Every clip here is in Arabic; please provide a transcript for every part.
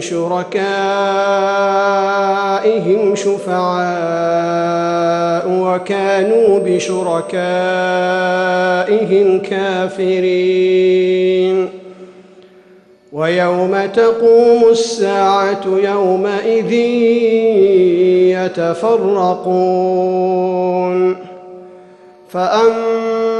شركائهم شفعاء وكانوا بشركائهم كافرين. ويوم تقوم الساعة يومئذ يتفرقون. فأما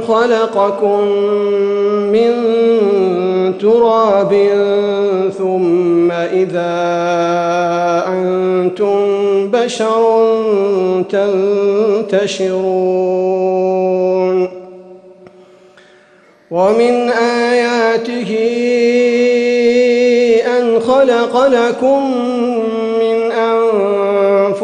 خلقكم من تراب ثم إذا أنتم بشر تنتشرون. ومن آياته أن خلق لكم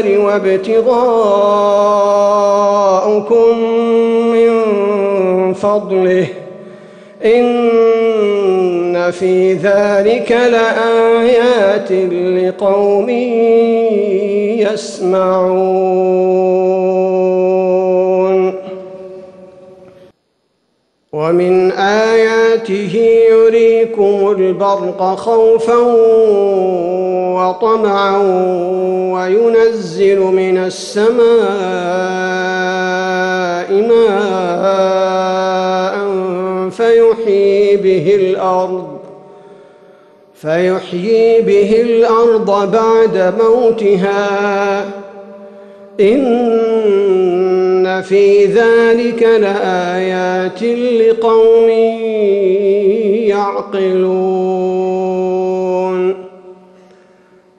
وابتغاؤكم من فضله. إن في ذلك لآيات لقوم يسمعون. ومن آياته يريكم البرق خوفا وطمعا وينزل من السماء ماء فيحيي به الأرض فيحيي به الأرض بعد موتها. إن في ذلك لآيات لقوم يعقلون.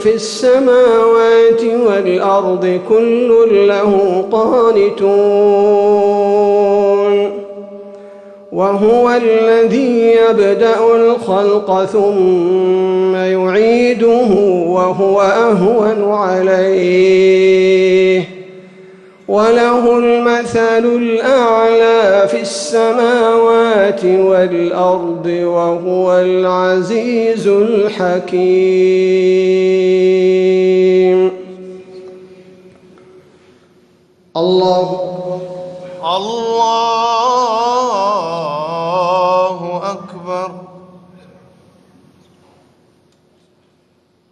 في السماوات والأرض كل له قانتون. وهو الذي يبدأ الخلق ثم يعيده وهو أهون عليه. وله المثل الأعلى في السماوات والأرض وهو العزيز الحكيم. الله. الله.